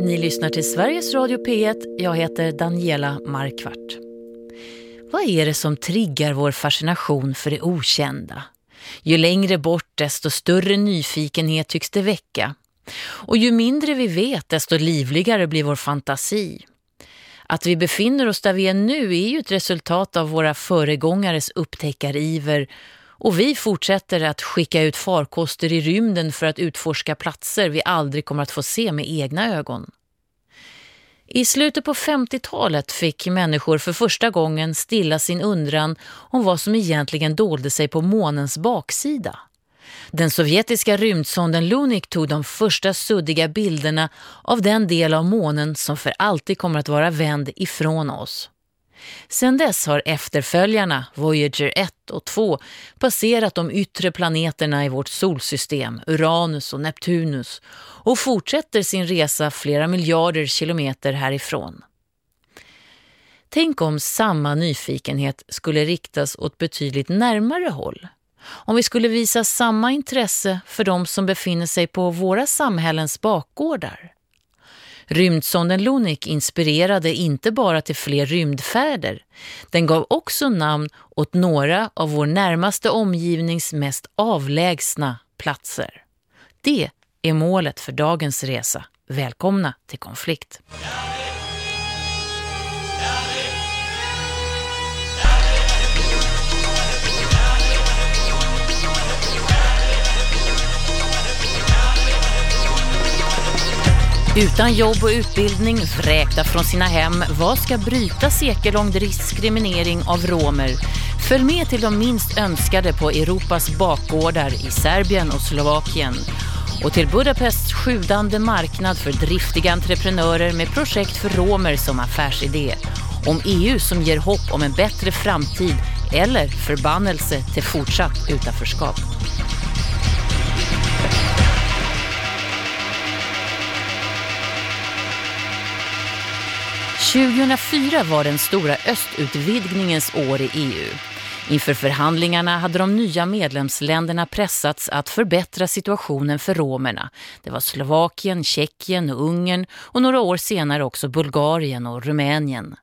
Ni lyssnar till Sveriges Radio P1. Jag heter Daniela Markvart. Vad är det som triggar vår fascination för det okända? Ju längre bort desto större nyfikenhet tycks det väcka. Och ju mindre vi vet desto livligare blir vår fantasi. Att vi befinner oss där vi är nu är ju ett resultat av våra föregångares upptäckariver och vi fortsätter att skicka ut farkoster i rymden för att utforska platser vi aldrig kommer att få se med egna ögon. I slutet på 50-talet fick människor för första gången stilla sin undran om vad som egentligen dolde sig på månens baksida. Den sovjetiska rymdsonden Lunik tog de första suddiga bilderna av den del av månen som för alltid kommer att vara vänd ifrån oss. Sedan dess har efterföljarna, Voyager 1 och 2, passerat de yttre planeterna i vårt solsystem, Uranus och Neptunus, och fortsätter sin resa flera miljarder kilometer härifrån. Tänk om samma nyfikenhet skulle riktas åt betydligt närmare håll. Om vi skulle visa samma intresse för de som befinner sig på våra samhällens bakgårdar. Rymdsonden Lunik inspirerade inte bara till fler rymdfärder. Den gav också namn åt några av vår närmaste omgivnings mest avlägsna platser. Det är målet för dagens resa. Välkomna till konflikt. Utan jobb och utbildning, vräkta från sina hem, vad ska bryta sekellång diskriminering av romer? Följ med till de minst önskade på Europas bakgårdar i Serbien och Slovakien. Och till Budapests sjudande marknad för driftiga entreprenörer med projekt för romer som affärsidé. Om EU som ger hopp om en bättre framtid eller förbannelse till fortsatt utanförskap. 2004 var den stora östutvidgningens år i EU. Inför förhandlingarna hade de nya medlemsländerna pressats att förbättra situationen för romerna. Det var Slovakien, Tjeckien och Ungern och några år senare också Bulgarien och Rumänien.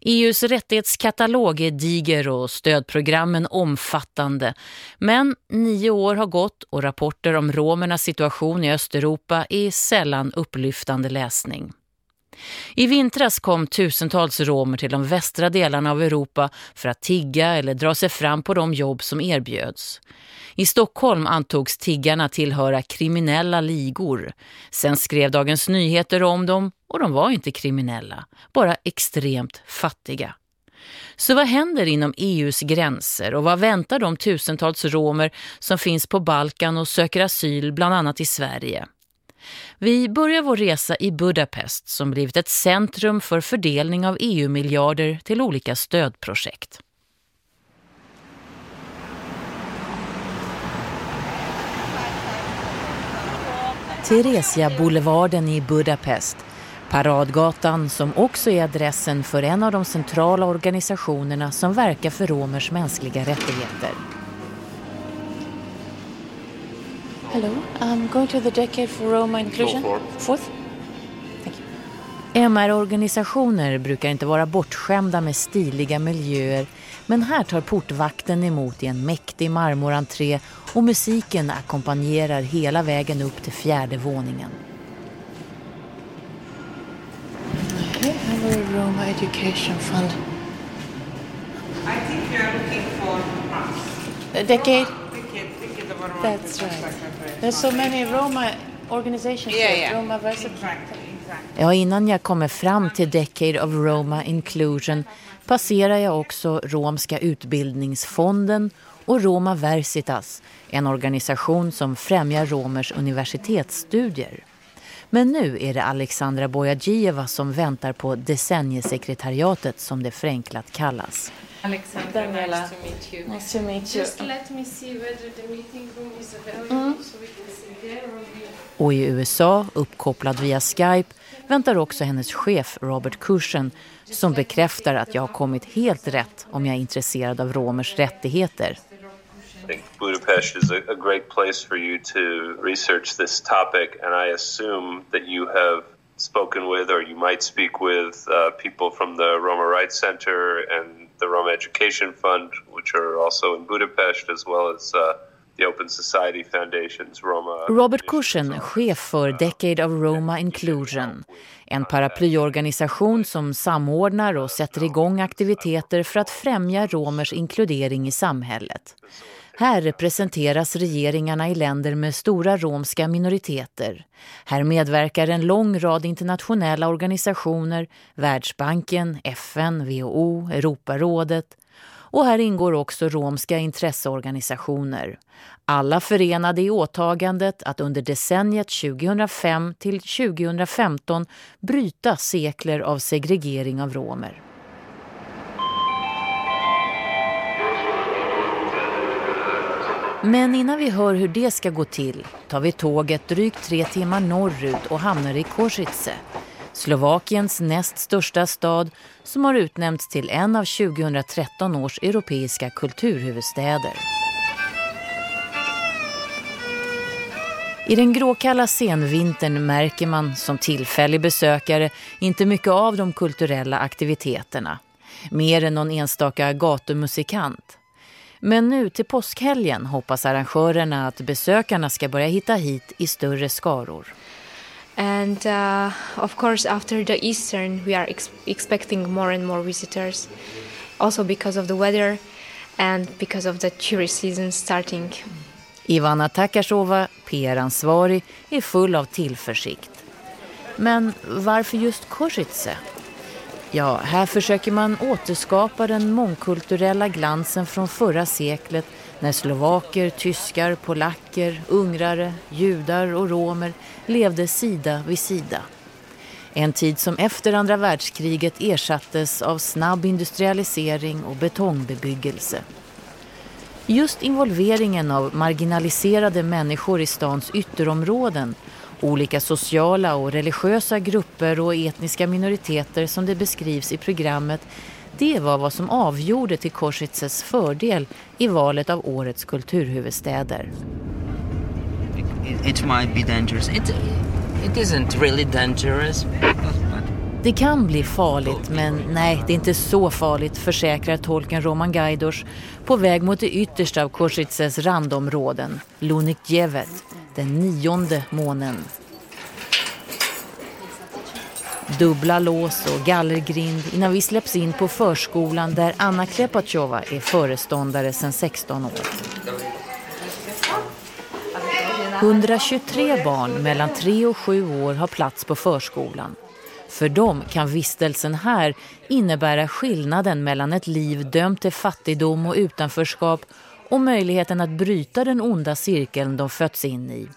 EUs rättighetskatalog är diger och stödprogrammen omfattande. Men nio år har gått och rapporter om romernas situation i Östeuropa är sällan upplyftande läsning. I vintras kom tusentals romer till de västra delarna av Europa för att tigga eller dra sig fram på de jobb som erbjöds. I Stockholm antogs tiggarna tillhöra kriminella ligor. Sen skrev Dagens Nyheter om dem och de var inte kriminella, bara extremt fattiga. Så vad händer inom EUs gränser och vad väntar de tusentals romer som finns på Balkan och söker asyl bland annat i Sverige? Vi börjar vår resa i Budapest som blivit ett centrum för fördelning av EU-miljarder till olika stödprojekt. Theresia-boulevarden i Budapest, Paradgatan som också är adressen för en av de centrala organisationerna som verkar för romers mänskliga rättigheter. Hello, I'm going to the decade for Roma inclusion. Fourth. MR-organisationer brukar inte vara bortskämda med stiliga miljöer men här tar portvakten emot i en mäktig marmorentré och musiken ackompanjerar hela vägen upp till fjärde våningen. Hello, Roma Education Fund. I think you're looking for a decade? That's right. There's so many Roma organizations yeah, yeah. Roma Exactly, exactly. Ja, innan jag kommer fram till Decade of Roma Inclusion passerar jag också Romska utbildningsfonden och Roma Versitas, en organisation som främjar romers universitetsstudier. Men nu är det Alexandra Bojagieva som väntar på decenniesekretariatet som det förenklat kallas. Alexandra, Daniela. nice to meet you. Nice to meet you. Just let me see whether the meeting room is available mm. so we can see there or Och i USA, uppkopplad via Skype, väntar också hennes chef Robert Cushion som bekräftar att jag har kommit helt rätt om jag är intresserad av romers rättigheter. I think Budapest is a, a great place for you to research this topic and I assume that you have spoken with, or you might speak with uh, people from the Roma Rights Center and the Roma Education Fund, which are also in Budapest, as well as uh, the Open Society Foundation's Roma. Robert Cushion, chef för Decade of Roma Inclusion, en paraplyorganisation som samordnar och sätter igång aktiviteter för att främja romers inkludering i samhället. Här representeras regeringarna i länder med stora romska minoriteter. Här medverkar en lång rad internationella organisationer, Världsbanken, FN, WHO, Europarådet. Och här ingår också romska intresseorganisationer. Alla förenade i åtagandet att under decenniet 2005 till 2015 bryta sekler av segregering av romer. Men innan vi hör hur det ska gå till tar vi tåget drygt tre timmar norrut och hamnar i Košice. Slovakiens näst största stad som har utnämnts till en av 2013 års europeiska kulturhuvudstäder. I den gråkalla senvintern märker man som tillfällig besökare inte mycket av de kulturella aktiviteterna. Mer än någon enstaka gatumusikant. Men nu till påskhelgen hoppas arrangörerna att besökarna ska börja hitta hit i större skaror. And uh, of course, after the Eastern, we are ex expecting more and more visitors, also because of the weather and because of the tourist season starting. Ivana Takashova, PR-ansvarig, är full av tillförsikt. Men varför just Košice? Ja, här försöker man återskapa den mångkulturella glansen från förra seklet när slovaker, tyskar, polacker, ungrare, judar och romer levde sida vid sida. En tid som efter andra världskriget ersattes av snabb industrialisering och betongbebyggelse. Just involveringen av marginaliserade människor i stans ytterområden Olika sociala och religiösa grupper och etniska minoriteter som det beskrivs i programmet det var vad som avgjorde till Korsitses fördel i valet av årets kulturhuvudstäder. It, might be dangerous. It, it isn't really dangerous. Det kan bli farligt, men nej, det är inte så farligt, försäkrar tolken Roman Gaidos på väg mot det yttersta av Korsitses randområden, Lunikjevet, den nionde månen. Dubbla lås och gallergrind innan vi släpps in på förskolan där Anna Klepachova är föreståndare sedan 16 år. 123 barn mellan 3 och 7 år har plats på förskolan. För dem kan vistelsen här innebära skillnaden mellan ett liv dömt till fattigdom och utanförskap och möjligheten att bryta den onda cirkeln de fötts in i.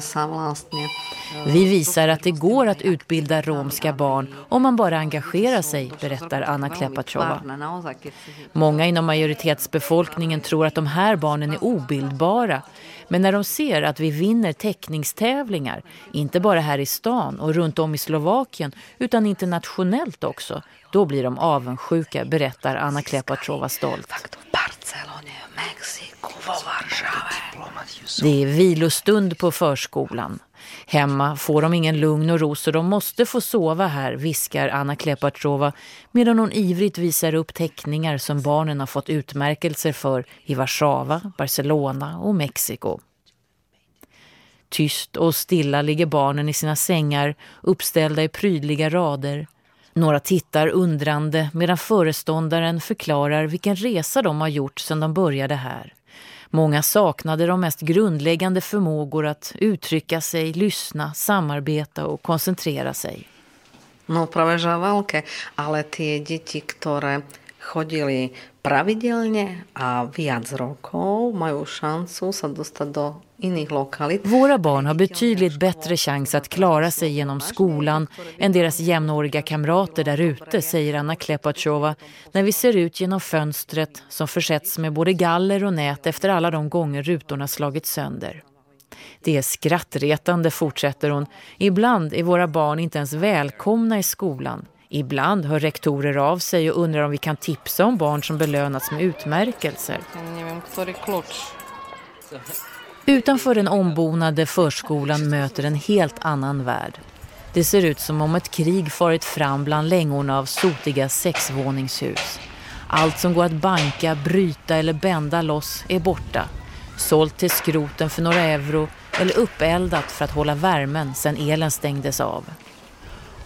Sa vlastne... Vi visar att det går att utbilda romska barn om man bara engagerar sig, berättar Anna Klepachova. Många inom majoritetsbefolkningen tror att de här barnen är obildbara. Men när de ser att vi vinner teckningstävlingar, inte bara här i stan och runt om i Slovakien utan internationellt också, då blir de avundsjuka, berättar Anna Klepatrova stolt. Det är vilostund på förskolan. Hemma får de ingen lugn och ro så de måste få sova här, viskar Anna Klepachova medan hon ivrigt visar upp teckningar som barnen har fått utmärkelser för i Warszawa, Barcelona och Mexiko. Tyst och stilla ligger barnen i sina sängar uppställda i prydliga rader. Några tittar undrande medan föreståndaren förklarar vilken resa de har gjort sedan de började här. Många saknade de mest grundläggande förmågor att uttrycka sig, lyssna, samarbeta och koncentrera sig. No práve veľké, ale tie deti, ktoré chodili pravidelne a viac rokov, majú šancu sa dostať do Våra barn har betydligt bättre chans att klara sig genom skolan än deras jämnåriga kamrater där ute, säger Anna Klepachova när vi ser ut genom fönstret som försätts med både galler och nät efter alla de gånger rutorna slagit sönder. Det är skrattretande, fortsätter hon. Ibland är våra barn inte ens välkomna i skolan. Ibland hör rektorer av sig och undrar om vi kan tipsa om barn som belönats med utmärkelser. Utanför den ombonade förskolan möter en helt annan värld. Det ser ut som om ett krig farit fram bland längorna av sotiga sexvåningshus. Allt som går att banka, bryta eller bända loss är borta. Sålt till skroten för några euro eller uppeldat för att hålla värmen sedan elen stängdes av.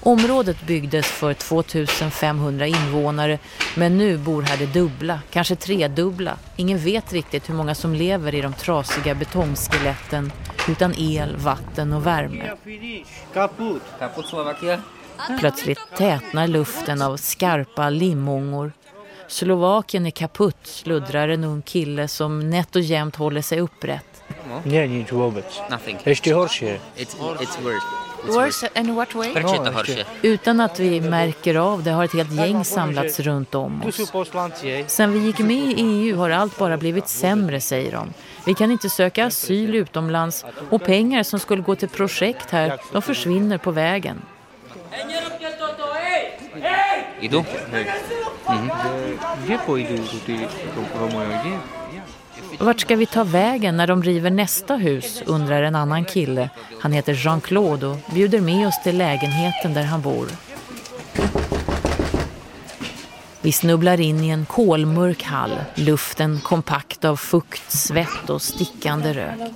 Området byggdes för 2500 invånare men nu bor här det dubbla, kanske tredubbla. Ingen vet riktigt hur många som lever i de trasiga betongskeletten utan el, vatten och värme. Plötsligt tätnar luften av skarpa limångor. Slovakien är kaputt, sluddrar en ung kille som nätt och jämt håller sig upprätt. Nie, nic vôbec. Nothing. It's, it's worse. Worse in what way? Utan att vi märker av det har ett helt gäng samlats runt om oss. Sen vi gick med i EU har allt bara blivit sämre, säger de. Vi kan inte söka asyl utomlands och pengar som skulle gå till projekt här, de försvinner på vägen. Idú? Kde pôjdu tu tí Romovia? Kde? Vart ska vi ta vägen när de river nästa hus, undrar en annan kille. Han heter Jean-Claude och bjuder med oss till lägenheten där han bor. Vi snubblar in i en kolmörk hall, luften kompakt av fukt, svett och stickande rök.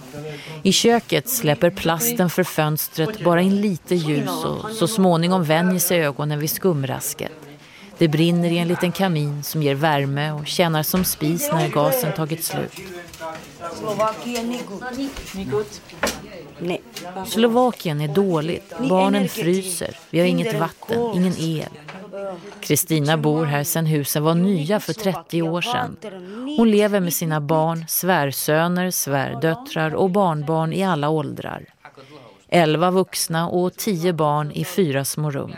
I köket släpper plasten för fönstret bara in lite ljus och så småningom vänjer sig ögonen vid skumrasket. Det brinner i en liten kamin som ger värme och tjänar som spis när gasen tagit slut. Slovakien är dåligt. Barnen fryser. Vi har inget vatten, ingen el. Kristina bor här sedan husen var nya för 30 år sedan. Hon lever med sina barn, svärsöner, svärdöttrar och barnbarn i alla åldrar. Elva vuxna och tio barn i fyra små rum.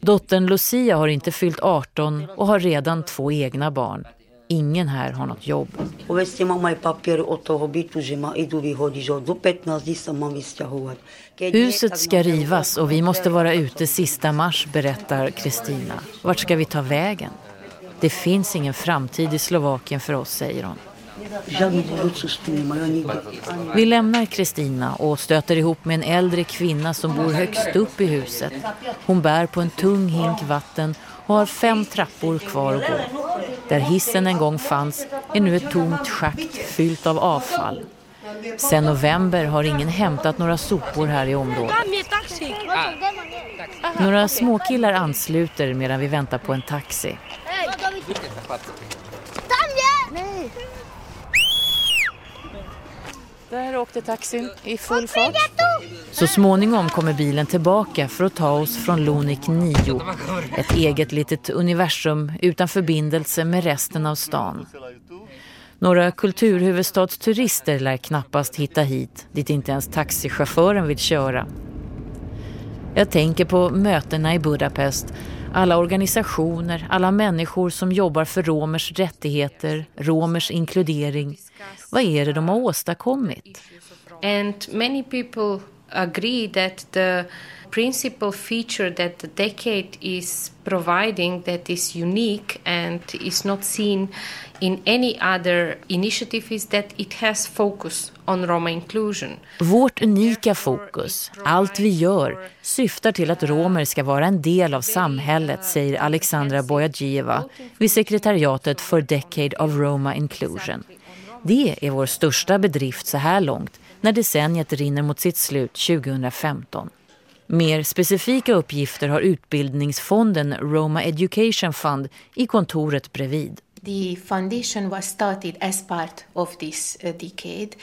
Dottern Lucia har inte fyllt 18 och har redan två egna barn. Ingen här har något jobb. Povedzte mám aj papier od toho bytu, že ma idú vyhodiť, že do 15 dní sa mám vysťahovať. Keď nie, Huset ska rivas och vi måste vara ute sista mars, berättar Kristina. Vart ska vi ta vägen? Det finns ingen framtid i Slovakien för oss, säger hon. Vi lämnar Kristina och stöter ihop med en äldre kvinna som bor högst upp i huset. Hon bär på en tung hink vatten och har fem trappor kvar att gå. Där hissen en gång fanns är nu ett tomt schakt fyllt av avfall. Sen november har ingen hämtat några sopor här i området. Några småkillar ansluter medan vi väntar på en taxi. Där åkte taxin i full fart. Så småningom kommer bilen tillbaka för att ta oss från Lunik 9. Ett eget litet universum utan förbindelse med resten av stan. Några kulturhuvudstadsturister lär knappast hitta hit, dit inte ens taxichauffören vill köra. Jag tänker på mötena i Budapest, alla organisationer, alla människor som jobbar för romers rättigheter, romers inkludering. Vad är det de har åstadkommit? And many people agree that the principal feature that the decade is providing that is unique and is not seen in any other initiative is that it has focus on Roma inclusion. Vårt unika fokus, allt vi gör, syftar till att romer ska vara en del av samhället, säger Alexandra Bojagieva vid sekretariatet för Decade of Roma Inclusion. Det är vår största bedrift så här långt när decenniet rinner mot sitt slut 2015. Mer specifika uppgifter har utbildningsfonden Roma Education Fund i kontoret bredvid. The foundation was started as part of this uh, decade,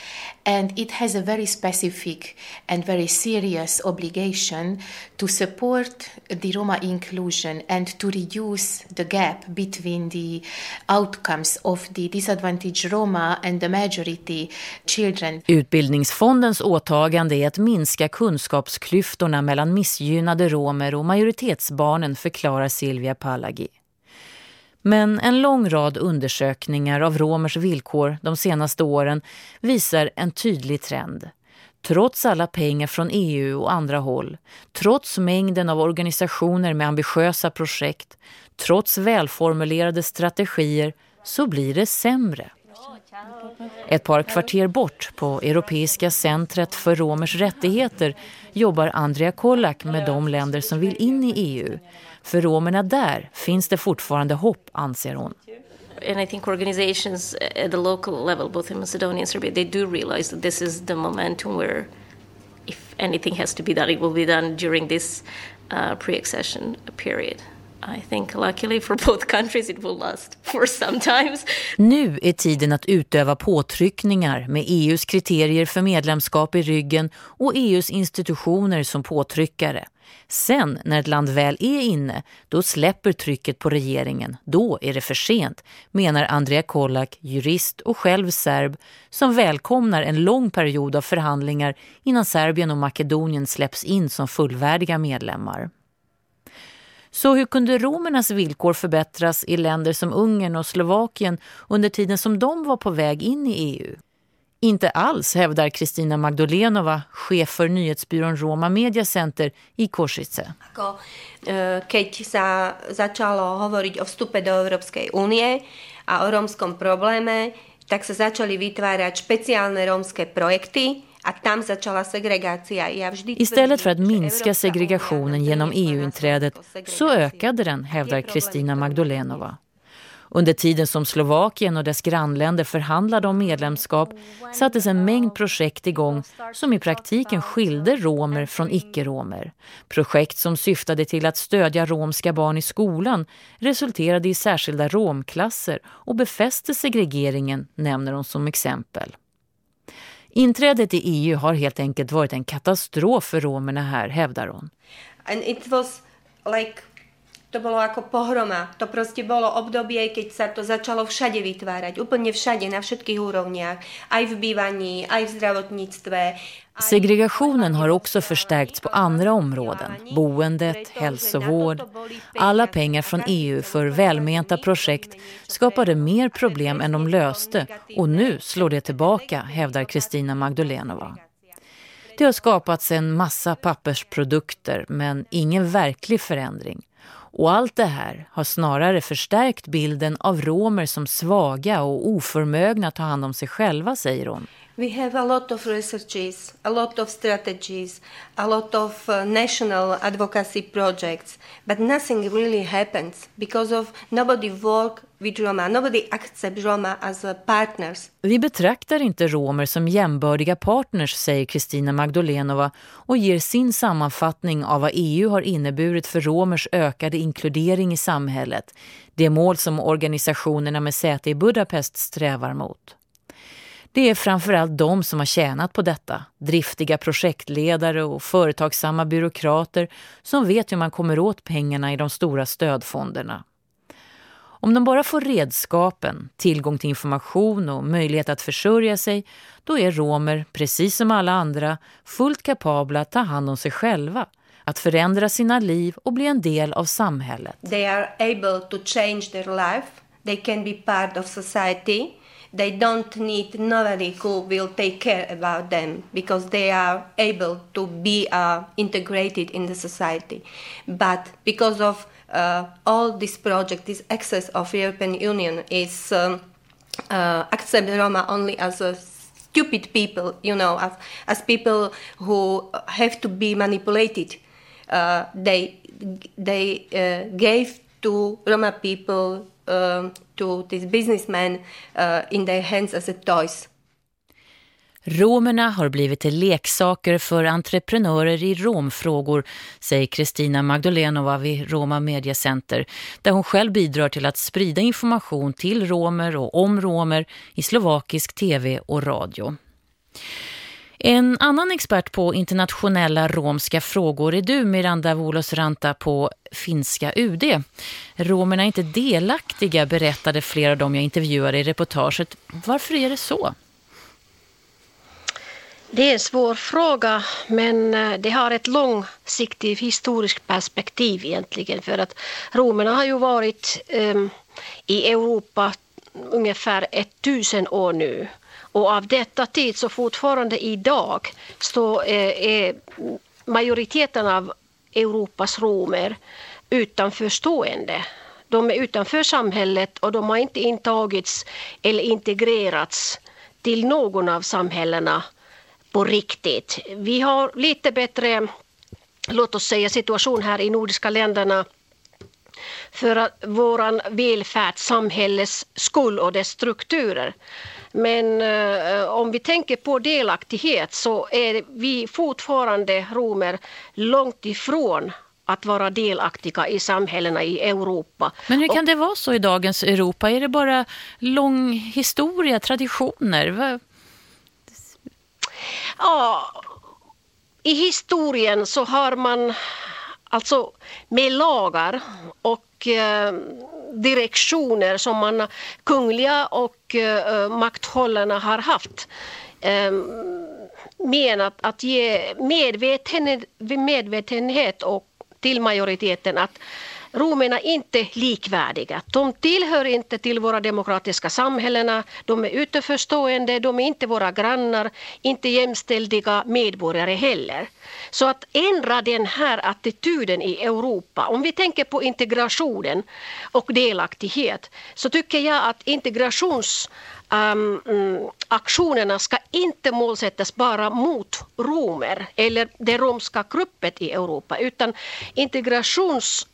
and it has a very specific and very serious obligation to support the Roma inclusion and to reduce the gap between the outcomes of the disadvantaged Roma and the majority children. Utbildningsfondens åtagande är att minska kunskapsklyftorna mellan missgynnade romer och majoritetsbarnen, förklarar Silvia Pallagi. Men en lång rad undersökningar av romers villkor de senaste åren visar en tydlig trend. Trots alla pengar från EU och andra håll, trots mängden av organisationer med ambitiösa projekt, trots välformulerade strategier så blir det sämre. Ett par kvarter bort på Europeiska centret för romers rättigheter jobbar Andrea Kollak med de länder som vill in i EU. För romerna där finns det fortfarande hopp, anser hon. and I think organizations at the local level, both in Macedonia and Serbia, they do realize that this is the momentum where, if anything has to be done, it will be done during this uh, pre-accession period. I think luckily for both countries it will last for some times. Nu är tiden att utöva påtryckningar med EUs kriterier för medlemskap i ryggen och EUs institutioner som påtryckare. Sen när ett land väl är inne, då släpper trycket på regeringen. Då är det för sent, menar Andrea Kollak, jurist och själv serb, som välkomnar en lång period av förhandlingar innan Serbien och Makedonien släpps in som fullvärdiga medlemmar. Så hur kunde romernas villkor förbättras i länder som Ungern och Slovakien under tiden som de var på väg in i EU? Inte alls, hävdar Kristina Magdolenova, chef för nyhetsbyrån Roma Media Center i Košice. E, keď sa začalo hovoriť o vstupe do Európskej únie a o rómskom probléme, tak sa začali vytvárať špeciálne rómske projekty, Istället för att minska segregationen genom EU-inträdet så ökade den, hävdar Kristina Magdolenova. Under tiden som Slovakien och dess grannländer förhandlade om medlemskap sattes en mängd projekt igång som i praktiken skilde romer från icke-romer. Projekt som syftade till att stödja romska barn i skolan resulterade i särskilda romklasser och befäste segregeringen, nämner de som exempel. Inträdet i EU har helt enkelt varit en katastrof för romerna här, hävdar hon. And it was like to bolo ako pohroma. To proste bolo obdobie, keď sa to začalo všade vytvárať. Úplne všade, na všetkých úrovniach. Aj v bývaní, aj v zdravotníctve. Segregationen har också förstärkts på andra områden. Boendet, hälsovård. Alla pengar från EU för välmenta projekt skapade mer problem än de löste och nu slår det tillbaka, hävdar Kristina Magdolenova. Det har skapats en massa pappersprodukter men ingen verklig förändring. Och allt det här har snarare förstärkt bilden av romer som svaga och oförmögna att ta hand om sig själva, säger hon. We have a lot of researches, a lot of strategies, a lot of uh, national advocacy projects, but nothing really happens because of nobody work vi betraktar inte romer som jämbördiga partners, säger Kristina Magdolenova och ger sin sammanfattning av vad EU har inneburit för romers ökade inkludering i samhället. Det mål som organisationerna med säte i Budapest strävar mot. Det är framförallt de som har tjänat på detta. Driftiga projektledare och företagsamma byråkrater som vet hur man kommer åt pengarna i de stora stödfonderna. Om de bara får redskapen, tillgång till information och möjlighet att försörja sig, då är romer, precis som alla andra, fullt kapabla att ta hand om sig själva, att förändra sina liv och bli en del av samhället. They are able to change their life. They can be part of society. they don't need nobody who will take care about them because they are able to be uh, integrated in the society. But because of all this project, this access of European Union is um, uh, accept Roma only as a stupid people, you know, as, as people who have to be manipulated. Uh, they they uh, gave to Roma people uh, to these businessmen uh, in their hands as a toys. Romerna har blivit till leksaker för entreprenörer i romfrågor, säger Kristina Magdolenova vid Roma Media Center, där hon själv bidrar till att sprida information till romer och om romer i slovakisk tv och radio. En annan expert på internationella romska frågor är du, Miranda Volosranta, på finska UD. Romerna är inte delaktiga, berättade flera av dem jag intervjuade i reportaget. Varför är det så? Det är en svår fråga, men eh, det har ett långsiktigt historiskt perspektiv egentligen. För att romerna har ju varit um, i Europa ungefär ett tusen år nu. Och av detta tid så fortfarande idag så eh, är majoriteten av Europas romer utanförstående. De är utanför samhället och de har inte intagits eller integrerats till någon av samhällena på riktigt. Vi har lite bättre, låt oss säga situation här i nordiska länderna för att våran välfärdssamhälles skull och dess strukturer. Men eh, om vi tänker på delaktighet så är vi fortfarande romer långt ifrån att vara delaktiga i samhällena i Europa. Men hur kan och, det vara så i dagens Europa? Är det bara lång historia, traditioner? Ja, i historien så har man alltså med lagar och eh, direktioner som man kungliga och eh, makthållarna har haft eh, menat att ge medvetenhet, medvetenhet och till majoriteten att romerna inte likvärdiga. De tillhör inte till våra demokratiska samhällen, de är utanförstående, de är inte våra grannar, inte jämställda medborgare heller. Så att ändra den här attityden i Europa, om vi tänker på integrationen och delaktighet, så tycker jag att integrations Um, mm, aktionerna ska inte målsättas bara mot romer eller det romska gruppet i Europa utan integrations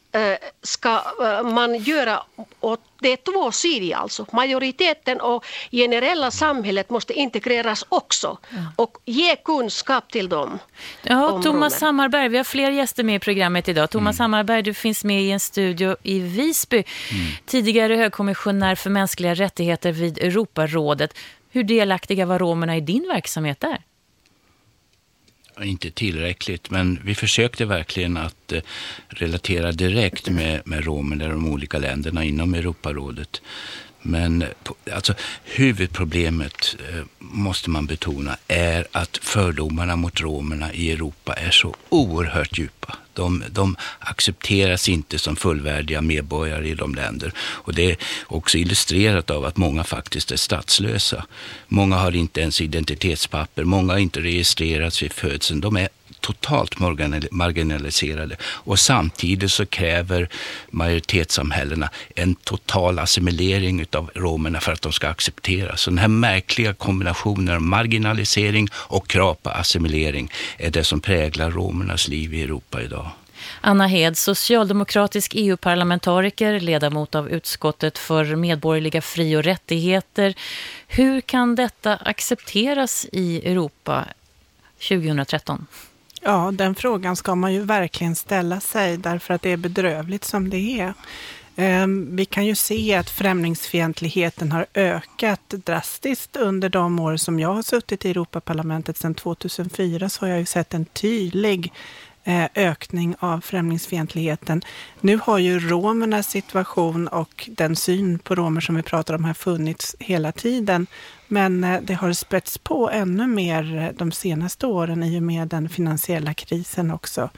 ska eh, man göra åt det är tvåsidigt alltså. Majoriteten och generella samhället måste integreras också och ge kunskap till dem. Ja, Thomas Hammarberg, vi har fler gäster med i programmet idag. Thomas mm. Hammarberg, du finns med i en studio i Visby. Mm. Tidigare högkommissionär för mänskliga rättigheter vid Europarådet. Hur delaktiga var romerna i din verksamhet där? Inte tillräckligt, men vi försökte verkligen att eh, relatera direkt med, med romerna i de olika länderna inom Europarådet. Men eh, alltså, huvudproblemet, eh, måste man betona, är att fördomarna mot romerna i Europa är så oerhört djupa. De, de accepteras inte som fullvärdiga medborgare i de länder. Och det är också illustrerat av att många faktiskt är statslösa. Många har inte ens identitetspapper, många har inte registrerats vid födseln. De är totalt marginaliserade. Och samtidigt så kräver majoritetssamhällena en total assimilering av romerna för att de ska accepteras. Så den här märkliga kombinationen av marginalisering och krav på assimilering är det som präglar romernas liv i Europa idag. Anna Hed, socialdemokratisk EU-parlamentariker, ledamot av utskottet för medborgerliga fri- och rättigheter. Hur kan detta accepteras i Europa 2013? Ja, den frågan ska man ju verkligen ställa sig därför att det är bedrövligt som det är. Ehm, vi kan ju se att främlingsfientligheten har ökat drastiskt under de år som jag har suttit i Europaparlamentet. Sedan 2004 så har jag ju sett en tydlig ökning av främlingsfientligheten. Nu har ju romernas situation och den syn på romer som vi pratar om har funnits hela tiden. Men eh, det har spätts på ännu mer eh, de senaste åren i och med den finansiella krisen också.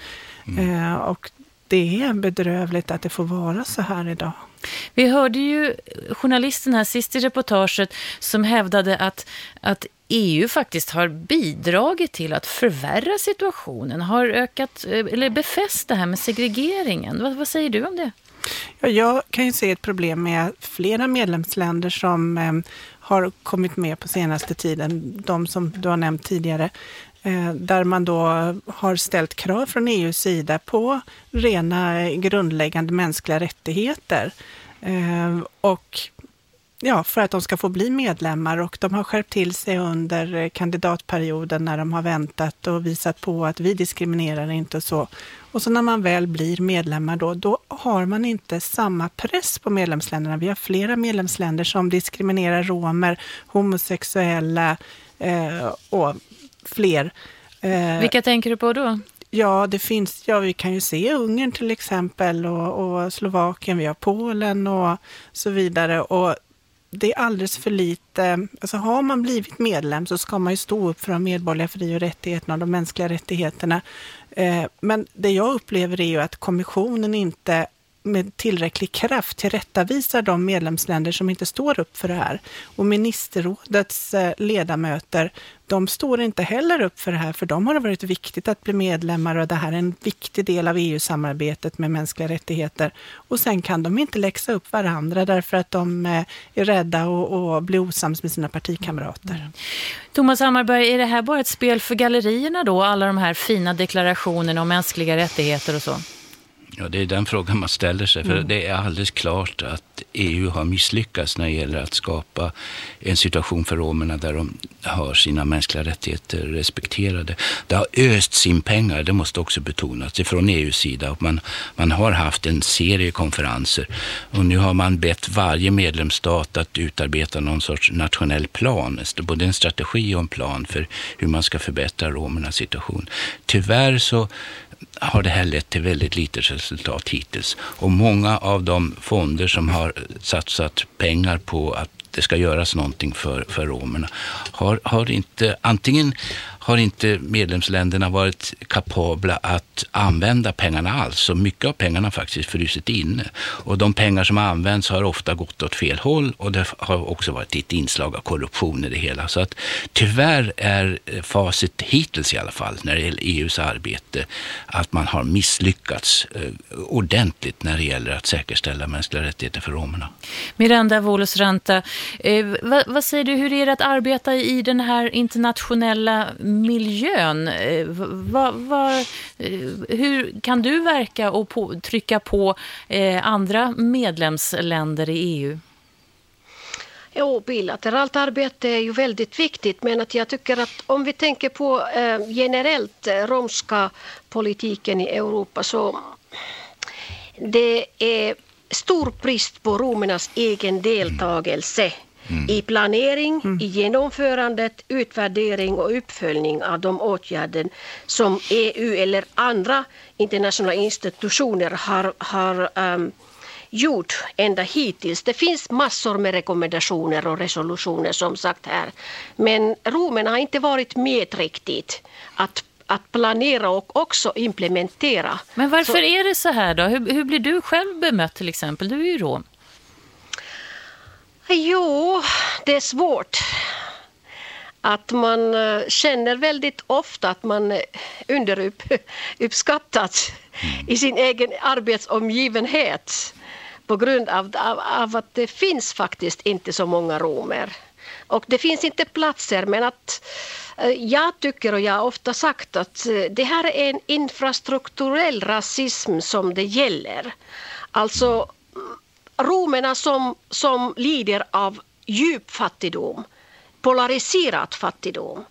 Mm. Eh, och det är bedrövligt att det får vara så här idag. Vi hörde ju journalisten här sist i reportaget som hävdade att, att EU faktiskt har bidragit till att förvärra situationen, har ökat eller befäst det här med segregeringen. Vad, vad säger du om det? Ja, jag kan ju se ett problem med flera medlemsländer som eh, har kommit med på senaste tiden, de som du har nämnt tidigare, eh, Eh, där man då har ställt krav från EUs sida på rena eh, grundläggande mänskliga rättigheter. Eh, och ja, för att de ska få bli medlemmar och de har skärpt till sig under kandidatperioden när de har väntat och visat på att vi diskriminerar inte och så. Och så när man väl blir medlemmar då, då har man inte samma press på medlemsländerna. Vi har flera medlemsländer som diskriminerar romer, homosexuella eh, och fler. Eh, Vilka tänker du på då? Ja, det finns, ja, vi kan ju se Ungern till exempel och, och Slovakien, vi har Polen och så vidare. Och det är alldeles för lite, alltså har man blivit medlem så ska man ju stå upp för de medborgerliga fri och rättigheterna och de mänskliga rättigheterna. Eh, men det jag upplever är ju att kommissionen inte med tillräcklig kraft tillrättavisar de medlemsländer som inte står upp för det här. Och ministerrådets eh, ledamöter, de står inte heller upp för det här, för de har det varit viktigt att bli medlemmar och det här är en viktig del av EU-samarbetet med mänskliga rättigheter. Och sen kan de inte läxa upp varandra därför att de eh, är rädda och, och blir osams med sina partikamrater. Mm. Thomas Hammarberg, är det här bara ett spel för gallerierna då, alla de här fina deklarationerna om mänskliga rättigheter och så? Ja, det är den frågan man ställer sig. För mm. det är alldeles klart att EU har misslyckats när det gäller att skapa en situation för romerna där de har sina mänskliga rättigheter respekterade. Det har östs in pengar, det måste också betonas, från EUs sida. Man, man har haft en serie konferenser och nu har man bett varje medlemsstat att utarbeta någon sorts nationell plan, både en strategi och en plan för hur man ska förbättra romernas situation. Tyvärr så har det här lett till väldigt litet resultat hittills. Och många av de fonder som har satsat pengar på att det ska göras någonting för, för romerna har, har inte antingen har inte medlemsländerna varit kapabla att använda pengarna alls. Så mycket av pengarna har faktiskt frusit inne. Och de pengar som används har ofta gått åt fel håll och det har också varit ett inslag av korruption i det hela. Så att tyvärr är eh, facit hittills i alla fall när det gäller EUs arbete att man har misslyckats eh, ordentligt när det gäller att säkerställa mänskliga rättigheter för romerna. Miranda Wolosranta, eh, vad, vad säger du, hur är det att arbeta i den här internationella miljön. Eh, va, va, eh, hur kan du verka och på, trycka på eh, andra medlemsländer i EU? Jo, bilateralt arbete är ju väldigt viktigt men att jag tycker att om vi tänker på eh, generellt eh, romska politiken i Europa så det är stor brist på romernas egen deltagelse Mm. i planering, mm. i genomförandet, utvärdering och uppföljning av de åtgärder som EU eller andra internationella institutioner har, har um, gjort ända hittills. Det finns massor med rekommendationer och resolutioner som sagt här. Men romerna har inte varit med riktigt att att planera och också implementera. Men varför så, är det så här då? Hur, hur blir du själv bemött till exempel? Du är ju rom. Jo, det är svårt. Att man eh, känner väldigt ofta att man är underuppskattat mm. i sin egen arbetsomgivenhet på grund av, av, av, att det finns faktiskt inte så många romer. Och det finns inte platser, men att eh, jag tycker och jag har ofta sagt att eh, det här är en infrastrukturell rasism som det gäller. Alltså romerna som, som lider av djup fattigdom, polariserad fattigdom.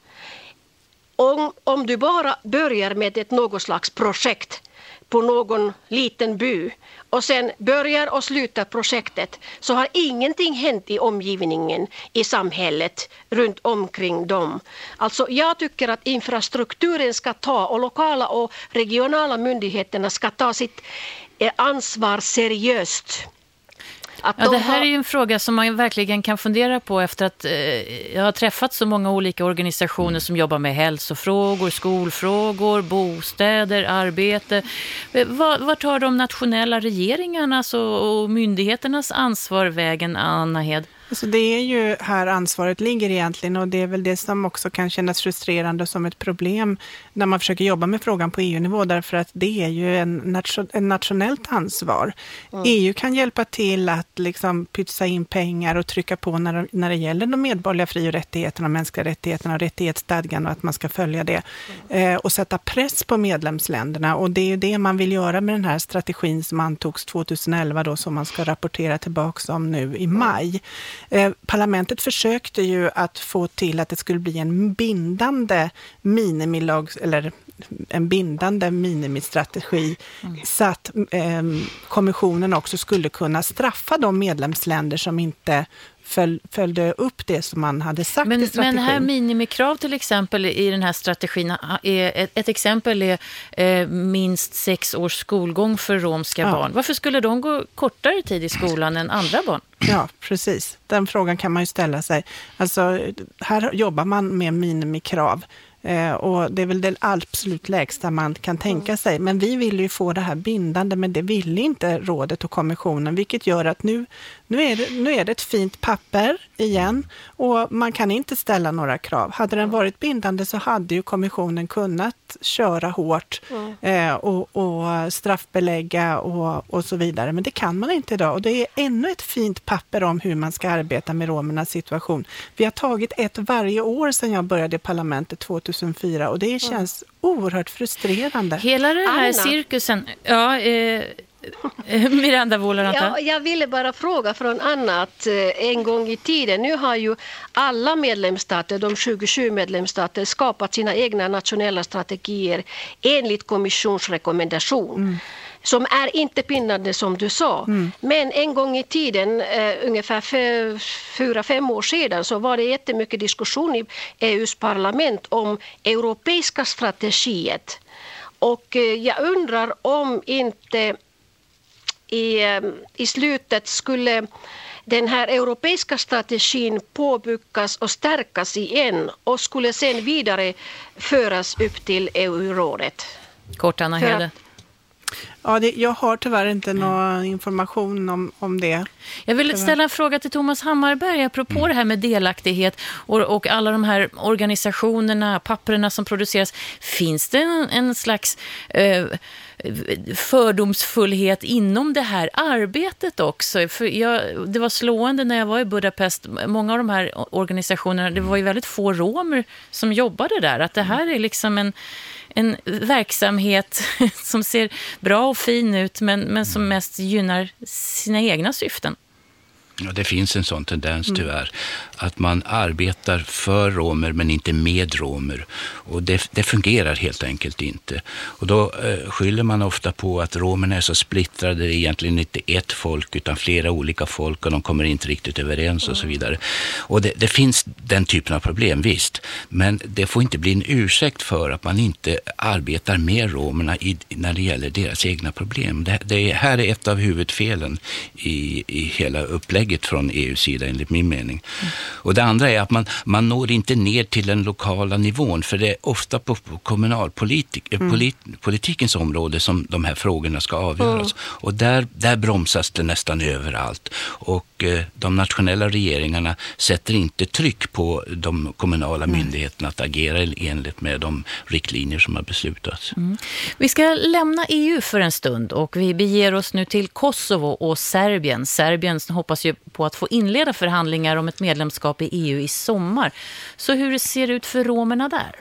Om, om du bara börjar med ett något slags projekt på någon liten by och sen börjar och slutar projektet så har ingenting hänt i omgivningen, i samhället runt omkring dem. Alltså jag tycker att infrastrukturen ska ta och lokala och regionala myndigheterna ska ta sitt eh, ansvar seriöst. Att ja, det här har... är en fråga som man verkligen kan fundera på efter att eh, jag har träffat så många olika organisationer mm. som jobbar med hälsofrågor, skolfrågor, bostäder, arbete. Eh, Var tar de nationella regeringarnas och, och myndigheternas ansvar vägen, Anna Hed? Alltså det är ju här ansvaret ligger egentligen och det är väl det som också kan kännas frustrerande som ett problem när man försöker jobba med frågan på EU-nivå därför att det är ju en, nation, en nationellt ansvar. Mm. EU kan hjälpa till att liksom pytsa in pengar och trycka på när, när det gäller de medborgerliga fri- och rättigheterna, mänskliga rättigheterna och rättighetsstadgan och att man ska följa det mm. eh, och sätta press på medlemsländerna och det är ju det man vill göra med den här strategin som antogs 2011 då som man ska rapportera tillbaka om nu i maj. Eh, parlamentet försökte ju att få till att det skulle bli en bindande minimilag, eller en bindande minimistrategi mm. så att eh, kommissionen också skulle kunna straffa de medlemsländer som inte föl, följde upp det som man hade sagt men, i strategin. Men här minimikrav till exempel i den här strategin, är, ett, ett exempel är eh, minst sex års skolgång för romska ja. barn. Varför skulle de gå kortare tid i skolan än andra barn? Ja, precis. Den frågan kan man ju ställa sig. Alltså, här jobbar man med minimikrav Eh, och det är väl det absolut lägsta man kan tänka sig. Men vi vill ju få det här bindande, men det vill inte rådet och kommissionen, vilket gör att nu, nu, är det, nu är det ett fint papper igen och man kan inte ställa några krav. Hade den varit bindande så hade ju kommissionen kunnat köra hårt eh, och, och straffbelägga och, och så vidare. Men det kan man inte idag och det är ännu ett fint papper om hur man ska arbeta med romernas situation. Vi har tagit ett varje år sedan jag började i parlamentet 2004 och det känns oerhört frustrerande. Hela den här Anna. cirkusen, ja, eh, Miranda Wohleranta. Ja, jag ville bara fråga från Anna att eh, en gång i tiden, nu har ju alla medlemsstater, de 27 medlemsstater, skapat sina egna nationella strategier enligt kommissionsrekommendation. Som är inte bindande som du sa. Men en gång i tiden, eh, ungefär fyra, fem år sedan, så var det jättemycket diskussion i EUs parlament om europeiska strategier. Och eh, jag undrar om inte i, eh, i slutet skulle den här europeiska strategin påbyggas och stärkas igen och skulle sen vidare föras upp till EU-rådet. Kort, Anna Hede. Ja, det, jag har tyvärr inte någon information om, om det. Jag vill Tyvärr. ställa en fråga till Thomas Hammarberg apropå det här med delaktighet och, och alla de här organisationerna, papperna som produceras. Finns det en, en slags eh, fördomsfullhet inom det här arbetet också? För jag, det var slående när jag var i Budapest. Många av de här organisationerna, det var ju väldigt få romer som jobbade där. Att det här är liksom en en verksamhet som ser bra och fin ut men, men som mest gynnar sina egna syften. Ja, det finns en sån tendens Mm. tyvärr. Att man arbetar för romer men inte med romer. Och det, det fungerar helt enkelt inte. Och då eh, skyller man ofta på att romerna är så splittrade. Det är egentligen inte ett folk utan flera olika folk och de kommer inte riktigt överens och så vidare. Och det, det finns den typen av problem, visst. Men det får inte bli en ursäkt för att man inte arbetar med romerna i, när det gäller deras egna problem. Det, det är, här är ett av huvudfelen i, i hela upplägget från EUs sida enligt min mening. Och det andra är att man, man når inte ner till den lokala nivån för det är ofta på, på kommunalpolitikens Mm. polit, politikens område som de här frågorna ska avgöras. Mm. Och där, där bromsas det nästan överallt. Och eh, de nationella regeringarna sätter inte tryck på de kommunala myndigheterna att agera i enlighet med de riktlinjer som har beslutats. Mm. Vi ska lämna EU för en stund och vi beger oss nu till Kosovo och Serbien. Serbien hoppas ju på att få inleda förhandlingar om ett medlemskap i EU i sommar. Så hur ser det ut för romerna där?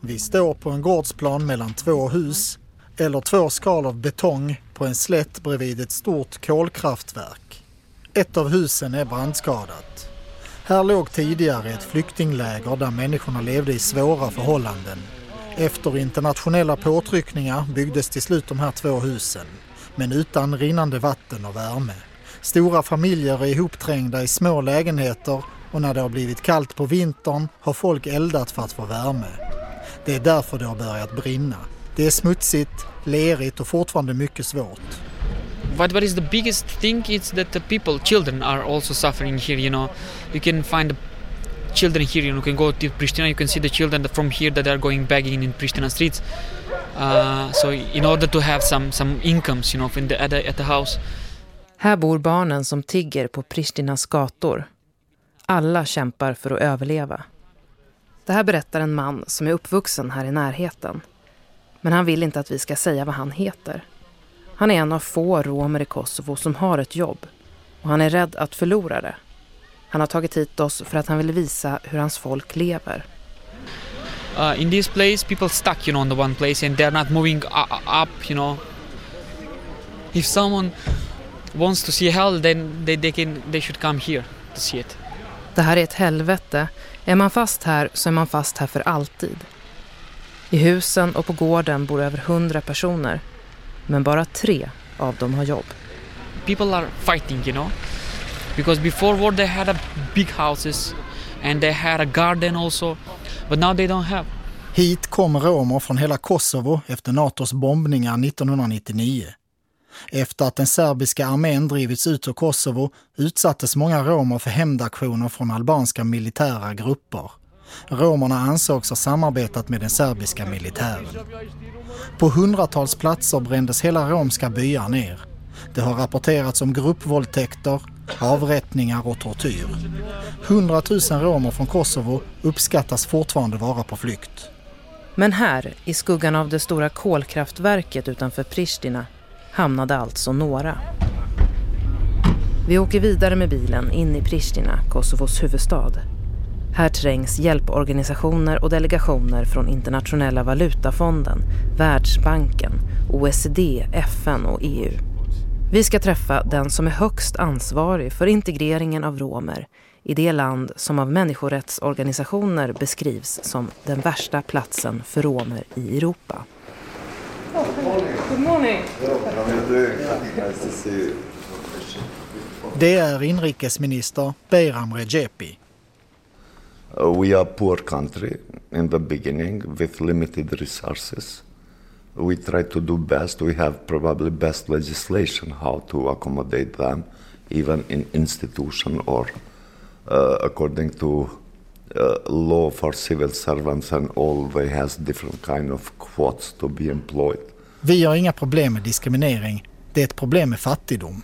Vi står på en gårdsplan mellan två hus eller två skal av betong på en slätt bredvid ett stort kolkraftverk. Ett av husen är brandskadat. Här låg tidigare ett flyktingläger där människorna levde i svåra förhållanden. Efter internationella påtryckningar byggdes till slut de här två husen, men utan rinnande vatten och värme. Stora familjer är ihopträngda i små lägenheter och när det har blivit kallt på vintern har folk eldat för att få värme. Det är därför det har börjat brinna. Det är smutsigt, lerigt och fortfarande mycket svårt. But what is the biggest thing is that the people, children, are also suffering here. You know, you can find children here. You, know, you can go to Pristina, you can see the children from here that are going begging in Pristina streets. Uh, so, in order to have some some incomes, you know, in the, at, the, at the house. Här bor barnen som tigger på Pristinas gator. Alla kämpar för att överleva. Det här berättar en man som är uppvuxen här i närheten. Men han vill inte att vi ska säga vad han heter. Han är en av få romer i Kosovo som har ett jobb. Och han är rädd att förlora det. Han har tagit hit oss för att han vill visa hur hans folk lever. Uh, in this place, people stuck, you know, on the one place, and they're not moving up. You know, if someone wants to see hell, then they, they can they should come here to see it. Det här är ett helvete. Är man fast här så är man fast här för alltid. I husen och på gården bor över hundra personer. Men bara tre av dem har jobb. people are fighting you know because before war they had a big houses and they had a garden also but now they don't have Hit kom romer från hela Kosovo efter NATOs bombningar 1999. Efter att den serbiska armén drivits ut ur Kosovo utsattes många romer för hämndaktioner från albanska militära grupper. Romerna ansågs ha samarbetat med den serbiska militären. På hundratals platser brändes hela romska byar ner. Det har rapporterats om gruppvåldtäkter, avrättningar och tortyr. Hundratusen romer från Kosovo uppskattas fortfarande vara på flykt. Men här, i skuggan av det stora kolkraftverket utanför Pristina, hamnade alltså några. Vi åker vidare med bilen in i Pristina, Kosovos huvudstad. Här trängs hjälporganisationer och delegationer från Internationella valutafonden, Världsbanken, OECD, FN och EU. Vi ska träffa den som är högst ansvarig för integreringen av romer i det land som av människorättsorganisationer beskrivs som den värsta platsen för romer i Europa. Good morning. Det är inrikesminister Beiram Regepi. Uh, we are poor country in the beginning with limited resources. We try to do best. We have probably best legislation how to accommodate them, even in institution or uh, according to uh, law for civil servants and all. They has different kind of quotes to be employed. Vi har inga problem med diskriminering. Det är ett problem med fattigdom.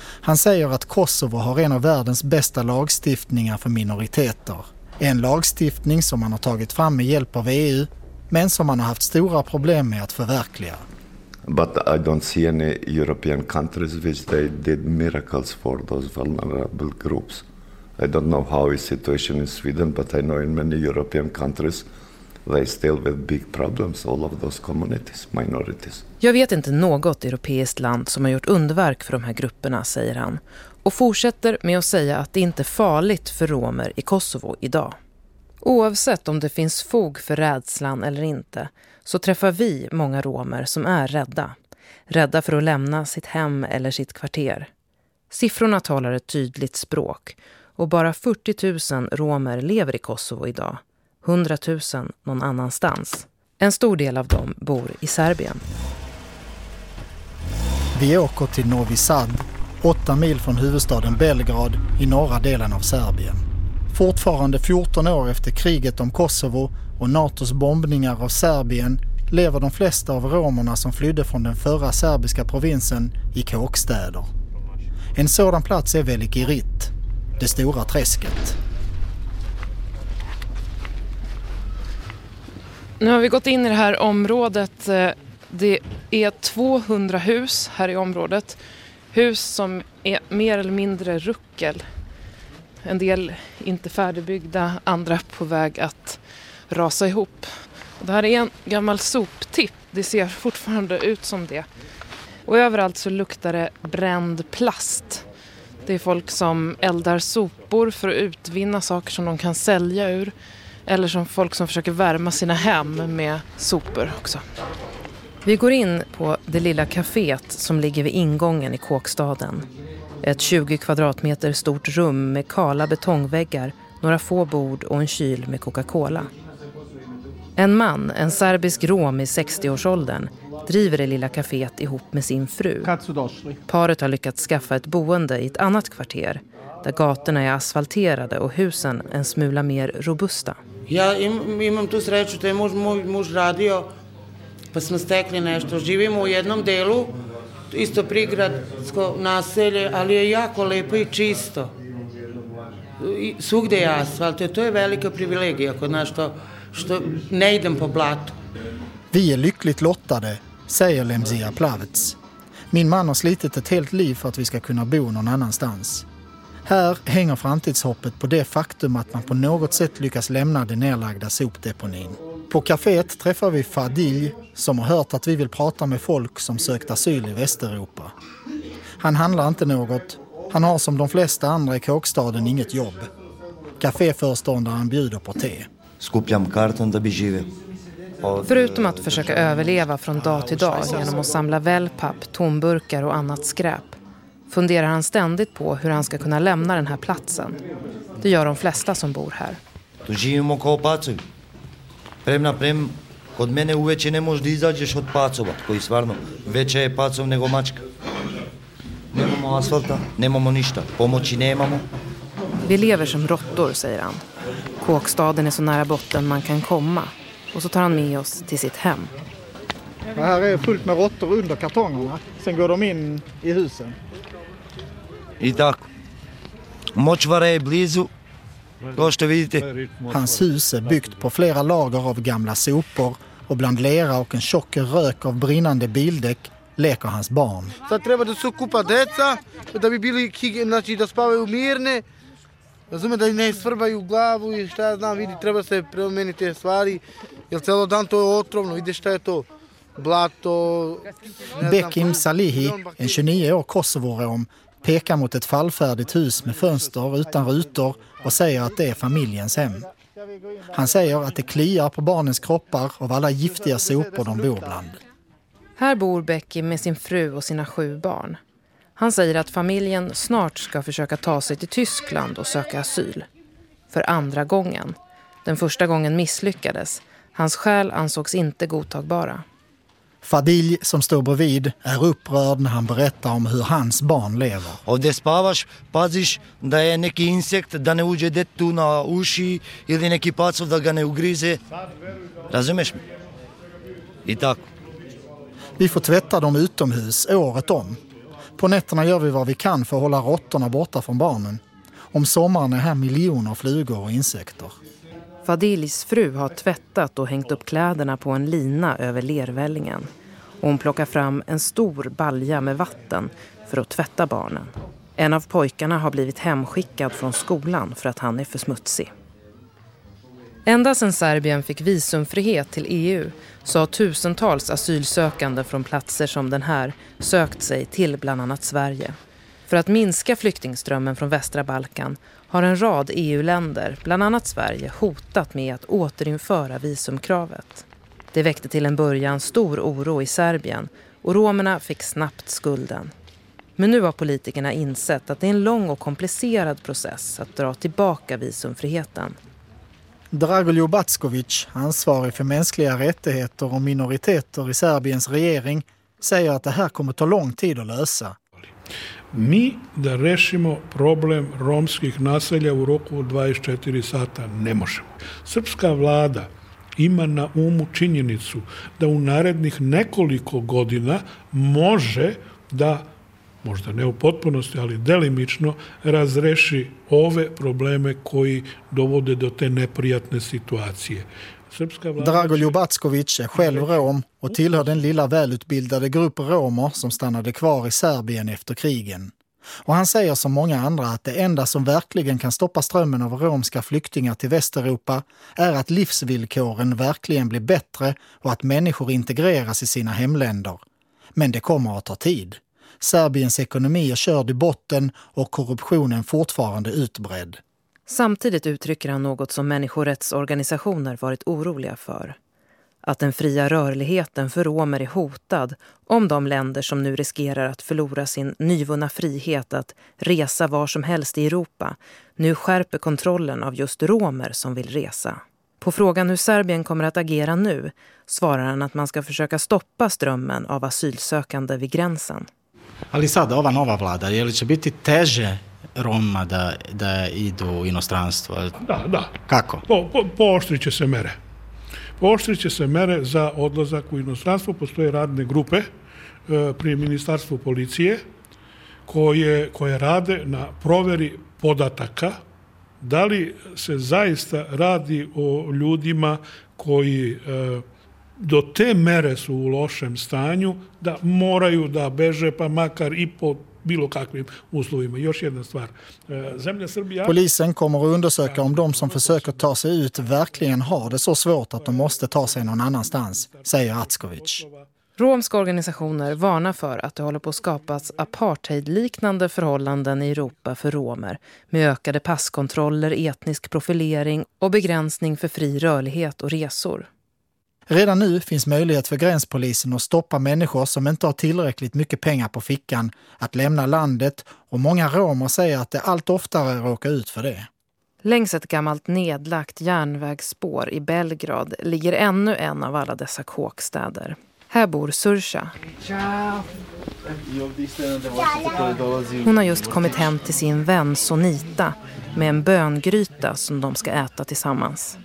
Han säger att Kosovo har en av världens bästa lagstiftningar för minoriteter. En lagstiftning som man har tagit fram med hjälp av EU men som man har haft stora problem med att förverkliga. But I don't see any European countries which they did miracles for those vulnerable groups. I don't know how is situation in Sweden, but I know in many European countries they still with big problems, all of those communities, minorities. Jag vet inte något europeiskt land som har gjort underverk för de här grupperna, säger han. Och fortsätter med att säga att det inte är farligt för romer i Kosovo idag. Oavsett om det finns fog för rädslan eller inte så träffar vi många romer som är rädda. Rädda för att lämna sitt hem eller sitt kvarter. Siffrorna talar ett tydligt språk och bara 40 000 romer lever i Kosovo idag. 100 000 någon annanstans. En stor del av dem bor i Serbien. Vi åker till Novi Sad, åtta mil från huvudstaden Belgrad i norra delen av Serbien. Fortfarande 14 år efter kriget om Kosovo och NATOs bombningar av Serbien lever de flesta av romerna som flydde från den förra serbiska provinsen i kåkstäder. En sådan plats är Veliki Rit, det stora träsket. Nu har vi gått in i det här området. Eh, det är 200 hus här i området. Hus som är mer eller mindre ruckel. En del inte färdigbyggda, andra på väg att rasa ihop. Det här är en gammal soptipp. Det ser fortfarande ut som det. Och överallt så luktar det bränd plast. Det är folk som eldar sopor för att utvinna saker som de kan sälja ur. Eller som folk som försöker värma sina hem med sopor också. Vi går in på det lilla kaféet som ligger vid ingången i kåkstaden. Ett 20 kvadratmeter stort rum med kala betongväggar, några få bord och en kyl med Coca-Cola. En man, en serbisk rom i 60-årsåldern, driver det lilla kaféet ihop med sin fru. Paret har lyckats skaffa ett boende i ett annat kvarter där gatorna är asfalterade och husen en smula mer robusta. Jag har imam tu sreću, to je muž, moj muž radio, pa smo stekli nešto. Živimo u jednom delu, isto prigradsko naselje, ali je jako lepo i čisto. I, svugde je asfalt, e, to je velika privilegija kod nas što, što ne idem po blatu. Vi är lyckligt lottade, säger Lemzia Plavets. Min man har slitit ett helt liv för att vi ska kunna bo någon annanstans. Här hänger framtidshoppet på det faktum att man på något sätt lyckas lämna den nedlagda sopdeponin. På kaféet träffar vi Fadil som har hört att vi vill prata med folk som sökt asyl i Västeuropa. Han handlar inte något. Han har som de flesta andra i kåkstaden inget jobb. Caféföreståndaren bjuder på te. Förutom att försöka överleva från dag till dag genom att samla wellpapp, tomburkar och annat skräp funderar han ständigt på hur han ska kunna lämna den här platsen. Det gör de flesta som bor här. прем на прем, од мене увече не можеш да изаѓеш од пацовот, кој сварно веќе е пацов него мачка. Немамо асфалта, немамо ништа, помоći немамо. Ви lever som råttor, säger han. Kåkstaden är så nära botten man kan komma. Och så tar han med oss till sitt hem. Det här är fullt med råttor under kartongerna. Sen går de in i husen. I tako. Močvara je blizu, Hans hus är byggt på flera lager av gamla sopor och bland lera och en tjock rök av brinnande bildäck leker hans barn. Sad treba da se okupa deca, da bi bili, hige- znači da spavaju mirne, razume da ne svrbaju glavu i šta ja znam, vidi, treba se promeniti te stvari, jer celo dan to je otrovno, vidi šta je to, blato, ne znam, Bekim Salihi, en 29 år Kosovo-rom, pekar mot ett fallfärdigt hus med fönster utan rutor och säger att det är familjens hem. Han säger att det kliar på barnens kroppar av alla giftiga sopor de bor bland. Här bor Becky med sin fru och sina sju barn. Han säger att familjen snart ska försöka ta sig till Tyskland och söka asyl. För andra gången. Den första gången misslyckades. Hans skäl ansågs inte godtagbara. Fadil, som står bredvid, är upprörd när han berättar om hur hans barn lever. Ovdje spavaš, paziš da je neki insekt, da ne uđe detu na uši ili neki pacov da ga ne ugrize. Razumeš me? I tako. Vi får tvätta dem utomhus året om. På nätterna gör vi vad vi kan för att hålla råttorna borta från barnen. Om sommaren är här miljoner flugor och insekter. Fadilis fru har tvättat och hängt upp kläderna på en lina över lervällingen. Och hon plockar fram en stor balja med vatten för att tvätta barnen. En av pojkarna har blivit hemskickad från skolan för att han är för smutsig. Ända sedan Serbien fick visumfrihet till EU så har tusentals asylsökande från platser som den här sökt sig till bland annat Sverige. För att minska flyktingströmmen från västra Balkan har en rad EU-länder, bland annat Sverige, hotat med att återinföra visumkravet. Det väckte till en början stor oro i Serbien och romerna fick snabbt skulden. Men nu har politikerna insett att det är en lång och komplicerad process att dra tillbaka visumfriheten. Dragoljo Backovic, ansvarig för mänskliga rättigheter och minoriteter i Serbiens regering, säger att det här kommer ta lång tid att lösa. Mi da rešimo problem romskih naselja u roku od 24 sata ne možemo. Srpska vlada ima na umu činjenicu da u narednih nekoliko godina može da možda ne u potpunosti, ali delimično, razreši ove probleme koji dovode do te neprijatne situacije. Dragoljo Backovic är själv rom och tillhör den lilla välutbildade grupp romer som stannade kvar i Serbien efter krigen. Och han säger som många andra att det enda som verkligen kan stoppa strömmen av romska flyktingar till Västeuropa är att livsvillkoren verkligen blir bättre och att människor integreras i sina hemländer. Men det kommer att ta tid. Serbiens ekonomi är körd i botten och korruptionen fortfarande utbredd. Samtidigt uttrycker han något som människorättsorganisationer varit oroliga för. Att den fria rörligheten för romer är hotad om de länder som nu riskerar att förlora sin nyvunna frihet att resa var som helst i Europa nu skärper kontrollen av just romer som vill resa. På frågan hur Serbien kommer att agera nu svarar han att man ska försöka stoppa strömmen av asylsökande vid gränsen. Ali sada ova nova vlada, je li će biti teže Roma da, da idu u inostranstvo? Da, da. Kako? Po, po, pooštrit će se mere. Pooštrit će se mere za odlazak u inostranstvo. Postoje radne grupe e, pri Ministarstvu policije koje, koje rade na proveri podataka da li se zaista radi o ljudima koji e, do te mere su u lošem stanju da moraju da beže pa makar i po bilo kakvim uslovima. Još jedna stvar. E, Zemlja Srbija... Polisen kommer att undersöka om de som försöker ta sig ut verkligen har det så svårt att de måste ta sig någon annanstans, säger Ackovic. Romska organisationer varnar för att det håller på att skapas apartheidliknande förhållanden i Europa för romer med ökade passkontroller, etnisk profilering och begränsning för fri rörlighet och resor. Redan nu finns möjlighet för gränspolisen att stoppa människor som inte har tillräckligt mycket pengar på fickan att lämna landet och många romer säger att det allt oftare råkar ut för det. Längs ett gammalt nedlagt järnvägsspår i Belgrad ligger ännu en av alla dessa kåkstäder. Här bor Sursa. Hon har just kommit hem till sin vän Sonita med en böngryta som de ska äta tillsammans.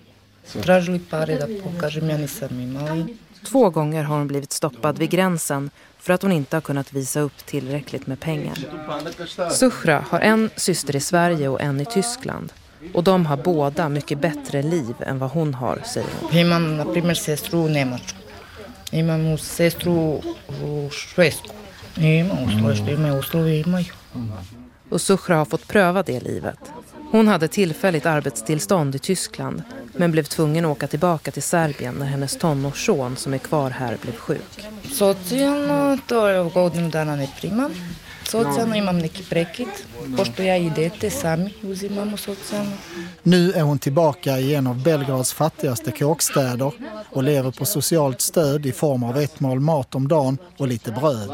Två gånger har hon blivit stoppad vid gränsen för att hon inte har kunnat visa upp tillräckligt med pengar. Suhra har en syster i Sverige och en i Tyskland. Och de har båda mycket bättre liv än vad hon har, säger hon. Imam, na primjer, sestru u Nemačku. Imam sestru u Švedsku. Ima uslove, što imaju uslove, imaju. Och Suhra har fått pröva det livet. Hon hade tillfälligt arbetstillstånd i Tyskland men blev tvungen att åka tillbaka till Serbien när hennes tonårsson som är kvar här blev sjuk. Socijalno, to je godinu dana ne primam. Socijalno imam neki prekid, pošto ja i dete sami uzimamo socijalno. Nu är hon tillbaka i en av Belgrads fattigaste kåkstäder och lever på socialt stöd i form av ett mål mat om dagen och lite bröd.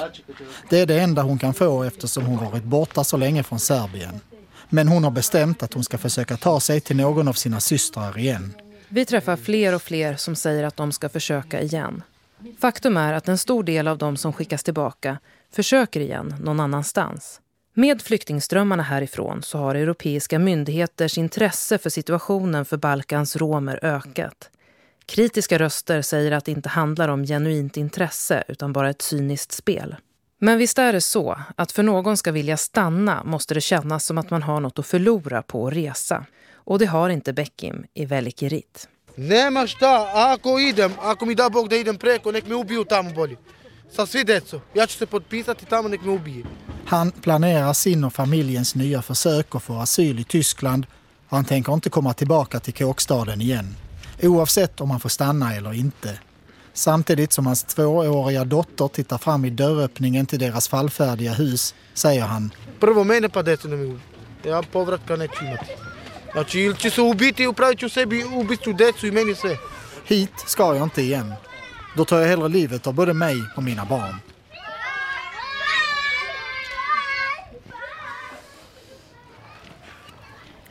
Det är det enda hon kan få eftersom hon varit borta så länge från Serbien. Men hon har bestämt att hon ska försöka ta sig till någon av sina systrar igen. Vi träffar fler och fler som säger att de ska försöka igen. Faktum är att en stor del av de som skickas tillbaka försöker igen någon annanstans. Med flyktingströmmarna härifrån så har europeiska myndigheters intresse för situationen för Balkans romer ökat. Kritiska röster säger att det inte handlar om genuint intresse utan bara ett cyniskt spel. Men visst är det så att för någon ska vilja stanna måste det kännas som att man har något att förlora på att resa. Och det har inte Bekim i Velikirit. Nema šta, ako idem, ako mi da Bog da idem preko, nek me ubiju tamo bolje. Sa svi deco. Ja ću se potpisati tamo, nek me ubije. Han planerar sin och familjens nya försök att få asyl i Tyskland och han tänker inte komma tillbaka till kåkstaden igen. Oavsett om han får stanna eller inte. Samtidigt som hans tvååriga dotter tittar fram i dörröppningen till deras fallfärdiga hus säger han Prvo mene pa decu ne mi ubiju. Ja povratka neću imati. Znači, ili ću se ubiti i upravit ću sebi ubistu decu i meni sve. Hit ska jag inte igen. Då tar jag hellre livet av både mig och mina barn.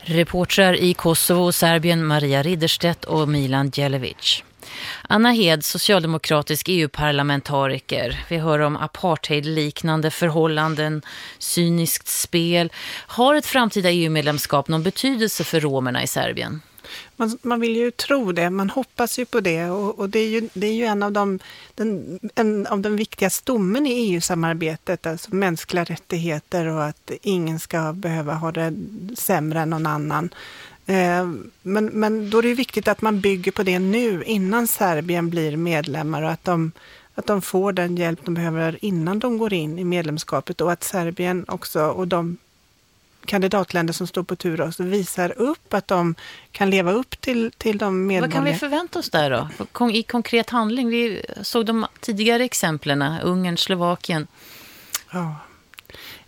Reportrar i Kosovo och Serbien Maria Ridderstedt och Milan Djelevic. Anna Hed, socialdemokratisk EU-parlamentariker. Vi hör om apartheidliknande förhållanden, cyniskt spel. Har ett framtida EU-medlemskap någon betydelse för romerna i Serbien? Man, man, vill ju tro det, man hoppas ju på det och, och det, är ju, det är ju en av de, den, en av de viktiga stommen i EU-samarbetet, alltså mänskliga rättigheter och att ingen ska behöva ha det sämre än någon annan. Eh, men, men då är det viktigt att man bygger på det nu, innan Serbien blir medlemmar och att de, att de får den hjälp de behöver innan de går in i medlemskapet och att Serbien också och de kandidatländer som står på tur och visar upp att de kan leva upp till, till de medborgerliga... Vad kan vi förvänta oss där då? I konkret handling? Vi såg de tidigare exemplen, Ungern, Slovakien. Ja.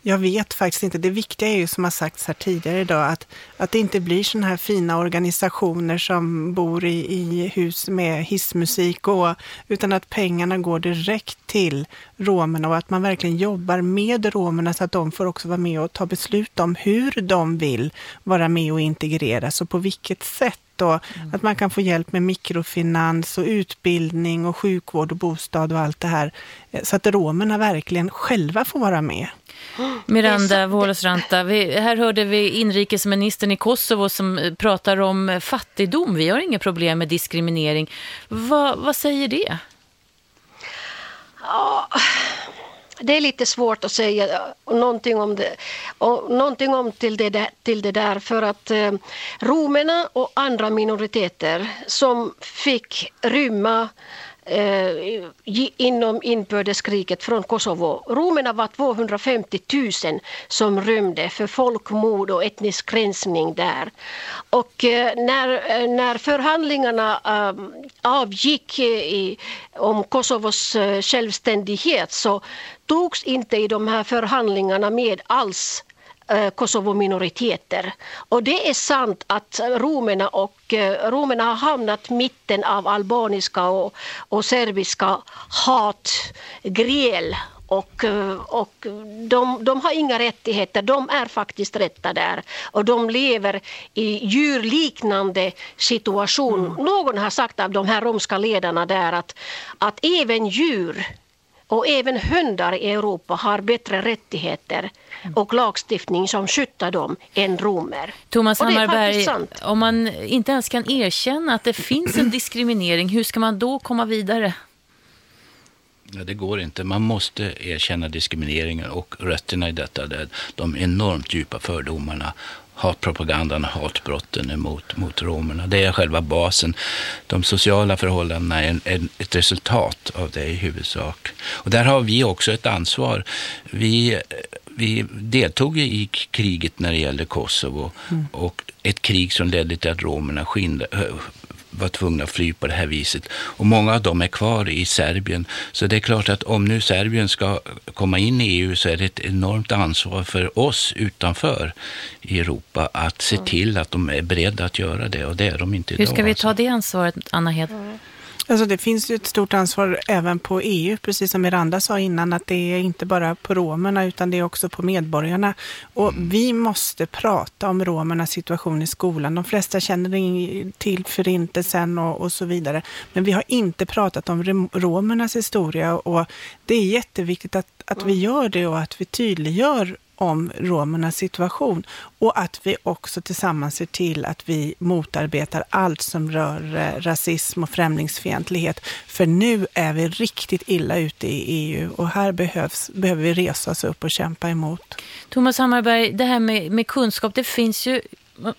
Jag vet faktiskt inte. Det viktiga är ju som har sagts här tidigare idag att, att det inte blir sådana här fina organisationer som bor i, i hus med hissmusik och, utan att pengarna går direkt till romerna och att man verkligen jobbar med romerna så att de får också vara med och ta beslut om hur de vill vara med och integreras och på vilket sätt och mm. att man kan få hjälp med mikrofinans och utbildning och sjukvård och bostad och allt det här. Så att romerna verkligen själva får vara med. Miranda Vålesranta, här hörde vi inrikesministern i Kosovo som eh, pratar om eh, fattigdom. Vi har inga problem med diskriminering. Va, vad säger det? Ja, det är lite svårt att säga eh, någonting om det, och någonting om till det, där, till det där för att eh, romerna och andra minoriteter som fick rymma eh, inom inbördeskriget från Kosovo. Romerna var 250 000 som rymde för folkmord och etnisk rensning där. Och eh, när, eh, när förhandlingarna eh, avgick eh, i, om Kosovos eh, självständighet så togs inte i de här förhandlingarna med alls Kosovo-minoriteter. Och det är sant att romerna, och, eh, romerna har hamnat mitten av albaniska och, och serbiska hatgräl och, och de, de har inga rättigheter, de är faktiskt rätta där. Och de lever i djurliknande situation. Mm. Någon har sagt av de här romska ledarna där att, att även djur och även hundar i Europa har bättre rättigheter och lagstiftning som skyddar dem än romer. Thomas Hammarberg, om man inte ens kan erkänna att det finns en diskriminering, hur ska man då komma vidare? Ja, det går inte. Man måste erkänna diskrimineringen och rötterna i detta, de enormt djupa fördomarna hatpropagandan och hatbrotten mot, mot romerna. Det är själva basen. De sociala förhållandena är, en, ett resultat av det i huvudsak. Och där har vi också ett ansvar. Vi, vi deltog i kriget när det gäller Kosovo mm. och ett krig som ledde till att romerna skynda, var tvungna att fly på det här viset. Och många av dem är kvar i Serbien. Så det är klart att om nu Serbien ska komma in i EU så är det ett enormt ansvar för oss utanför i Europa att se till att de är beredda att göra det. Och det är de inte idag. Hur ska vi alltså. ta det ansvaret, Anna Hed? Alltså det finns ju ett stort ansvar även på EU, precis som Miranda sa innan, att det är inte bara på romerna utan det är också på medborgarna. Och mm. vi måste prata om romernas situation i skolan. De flesta känner till förintelsen och, och så vidare. Men vi har inte pratat om romernas historia och det är jätteviktigt att, att vi gör det och att vi tydliggör om romernas situation och att vi också tillsammans ser till att vi motarbetar allt som rör eh, rasism och främlingsfientlighet. För nu är vi riktigt illa ute i EU och här behövs, behöver vi resa oss upp och kämpa emot. Thomas Hammarberg, det här med, med kunskap, det finns ju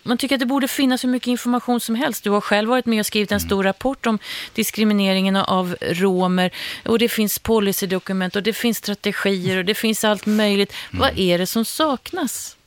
man tycker att det borde finnas hur mycket information som helst. Du har själv varit med och skrivit en stor rapport om diskrimineringen av romer. Och det finns policydokument och det finns strategier och det finns allt möjligt. Mm. Vad är det som saknas?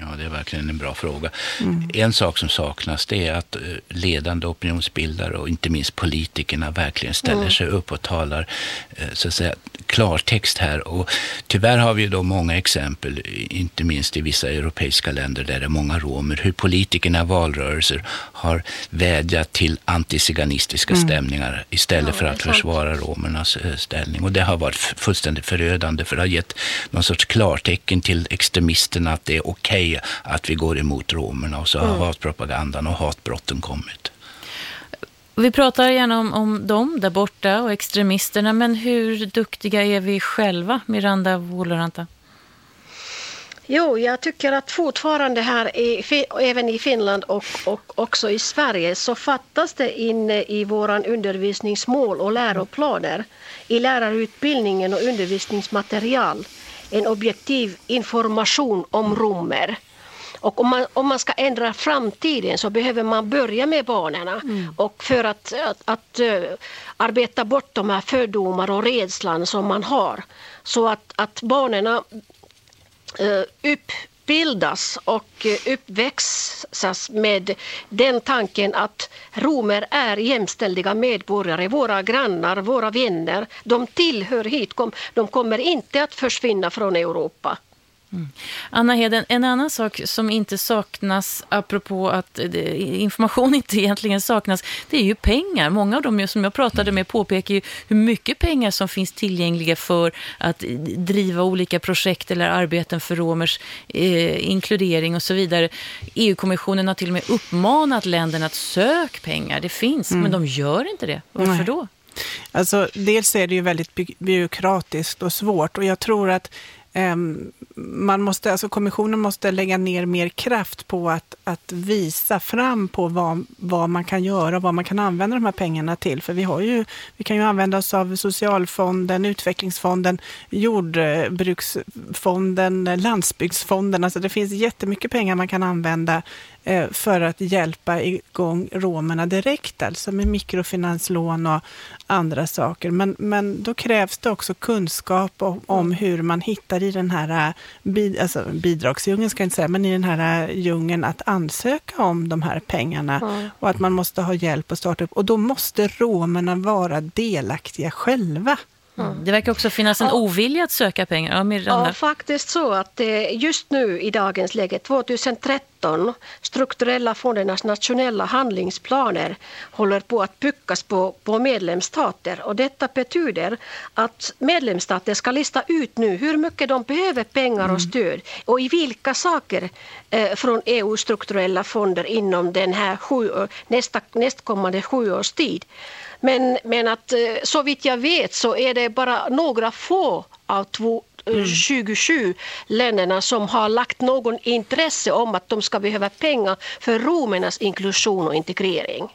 Ja, det är verkligen en bra fråga. Mm. En sak som saknas det är att eh, ledande opinionsbildare och inte minst politikerna verkligen ställer mm. sig upp och talar eh, så att säga, klartext här. Och tyvärr har vi då många exempel, inte minst i vissa europeiska länder där det är många romer, hur politikerna i valrörelser har vädjat till antisiganistiska mm. stämningar istället ja, för att försvara romernas eh, ställning. Och det har varit fullständigt förödande för det har gett någon sorts klartecken till extremisterna att det är okej okay att vi går emot romerna och så har mm. hatpropagandan och hatbrotten kommit. Vi pratar gärna om, om dem där borta och extremisterna, men hur duktiga är vi själva, Miranda Vuoloranta? Jo, jag tycker att fortfarande här, i, även i Finland och, och också i Sverige, så fattas det inne i våra undervisningsmål och läroplaner, i lärarutbildningen och undervisningsmaterial, en objektiv information om romer. Och om man, om man ska ändra framtiden så behöver man börja med barnen. Mm. Och för att, att, att uh, arbeta bort de här fördomar och rädslan som man har. Så att, att barnen uh, utbildas och eh, uppväxas med den tanken att romer är jämställda medborgare, våra grannar, våra vänner. De tillhör hit, de kommer inte att försvinna från Europa. Mm. Anna Heden, en annan sak som inte saknas, apropå att information inte egentligen saknas, det är ju pengar. Många av dem som jag pratade med påpekar ju hur mycket pengar som finns tillgängliga för att driva olika projekt eller arbeten för romers eh, inkludering och så vidare. EU-kommissionen har till och med uppmanat länderna att söka pengar. Det finns, mm. men de gör inte det. Varför Nej. då? Alltså, dels är det ju väldigt by byråkratiskt och svårt och jag tror att Ehm, man måste, alltså kommissionen måste lägga ner mer kraft på att, att visa fram på vad, vad man kan göra och vad man kan använda de här pengarna till. För vi, har ju, vi kan ju använda oss av socialfonden, utvecklingsfonden, jordbruksfonden, landsbygdsfonden. Alltså det finns jättemycket pengar man kan använda Eh, för att hjälpa igång romerna direkt, alltså med mikrofinanslån och andra saker. Men, men då krävs det också kunskap om, om hur man hittar i den här eh, alltså bidragsdjungeln, ska jag inte säga, men i den här eh, djungeln att ansöka om de här pengarna mm. och att man måste ha hjälp att starta upp. Och då måste romerna vara delaktiga själva. Mm. Det verkar också finnas en ja. ovilja att söka pengar. Ja, ja, faktiskt så att just nu i dagens läge, 2013 2019, strukturella fondernas nationella handlingsplaner håller på att puckas på, på medlemsstater och detta betyder att medlemsstater ska lista ut nu hur mycket de behöver pengar och mm. stöd och i vilka saker eh, från EUs strukturella fonder inom den här sju, nästa, nästkommande sju års tid. Men, men att eh, så vitt jag vet så är det bara några få av två, mm. 27 länderna som har lagt någon intresse om att de ska behöva pengar för romernas inklusion och integrering.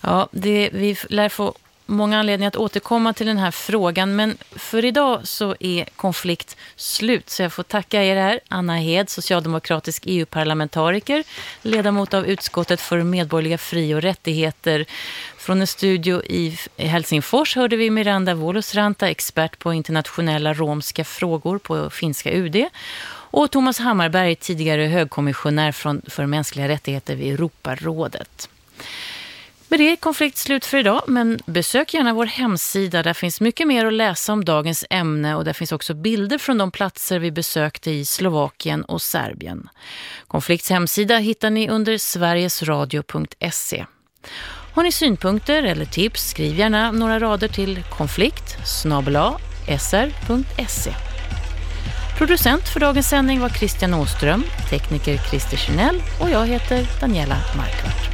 Ja, det, vi lär få många anledningar att återkomma till den här frågan. Men för idag så är konflikt slut. Så jag får tacka er här. Anna Hed, socialdemokratisk EU-parlamentariker, ledamot av utskottet för medborgerliga fri- och rättigheter. Från en studio i Helsingfors hörde vi Miranda Volosranta, expert på internationella romska frågor på finska UD. Och Thomas Hammarberg, tidigare högkommissionär för mänskliga rättigheter vid Europarådet. Med det är konflikt slut för idag, men besök gärna vår hemsida. Där finns mycket mer att läsa om dagens ämne och där finns också bilder från de platser vi besökte i Slovakien och Serbien. Konflikts hemsida hittar ni under sverigesradio.se. Har ni synpunkter eller tips, skriv gärna några rader till konflikt sr.se. Producent för dagens sändning var Christian Åström, tekniker Christer Chanel och jag heter Daniela Markvart.